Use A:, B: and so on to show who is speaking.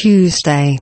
A: Tuesday.